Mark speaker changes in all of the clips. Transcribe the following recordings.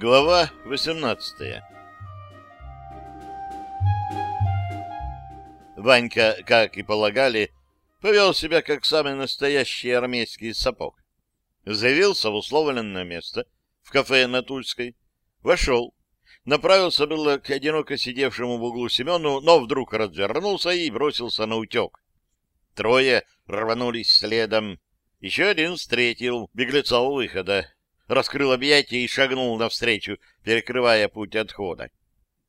Speaker 1: Глава 18 Ванька, как и полагали, повел себя как самый настоящий армейский сапог. Заявился в условленное место, в кафе на Тульской, вошел, направился было к одиноко сидевшему в углу Семену, но вдруг развернулся и бросился на утек. Трое рванулись следом. Еще один встретил беглеца у выхода, раскрыл объятия и шагнул навстречу, перекрывая путь отхода.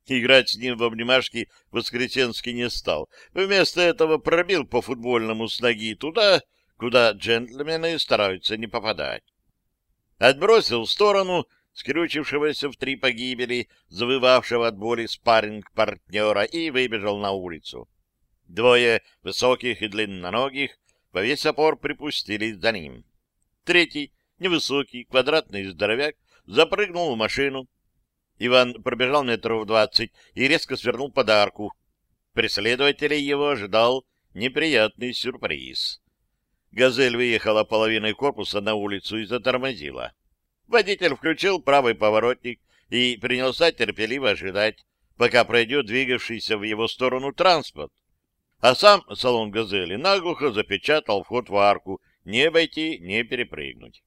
Speaker 1: Играть с ним в обнимашки Воскресенский не стал. Вместо этого пробил по футбольному с ноги туда, куда джентльмены стараются не попадать. Отбросил в сторону скрючившегося в три погибели, завывавшего от боли спарринг партнера и выбежал на улицу. Двое высоких и длинноногих во весь опор припустили за ним. Третий, невысокий, квадратный здоровяк, запрыгнул в машину, Иван пробежал метров двадцать и резко свернул под арку. Преследователей его ожидал неприятный сюрприз. «Газель» выехала половиной корпуса на улицу и затормозила. Водитель включил правый поворотник и принялся терпеливо ожидать, пока пройдет двигавшийся в его сторону транспорт. А сам салон «Газели» наглухо запечатал вход в арку, не обойти, не перепрыгнуть.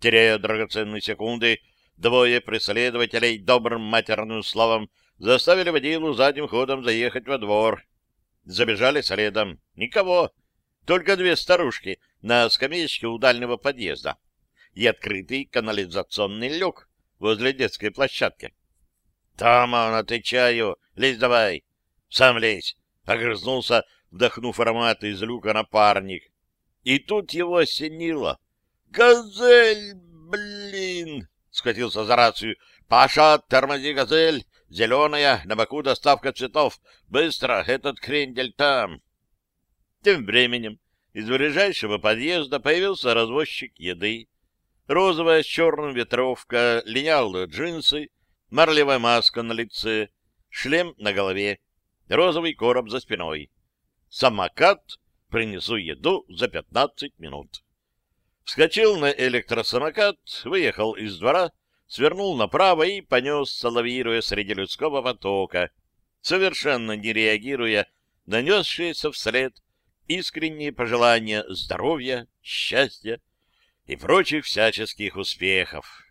Speaker 1: Теряя драгоценные секунды, Двое преследователей добрым матерным словом заставили водилу задним ходом заехать во двор. Забежали следом. Никого. Только две старушки на скамеечке у дальнего подъезда и открытый канализационный люк возле детской площадки. — Там он, отвечаю. Лезь давай. — Сам лезь. — огрызнулся, вдохнув аромат из люка напарник. И тут его осенило. — Газель, блин! схватился за рацию. «Паша, тормози газель! Зеленая, на боку доставка цветов! Быстро, этот крендель там!» Тем временем из ближайшего подъезда появился развозчик еды. Розовая с черным ветровка, линялые джинсы, марлевая маска на лице, шлем на голове, розовый короб за спиной. Самокат принесу еду за пятнадцать минут вскочил на электросамокат, выехал из двора, свернул направо и понес, лавируя среди людского потока, совершенно не реагируя на несшиеся вслед искренние пожелания здоровья, счастья и прочих всяческих успехов.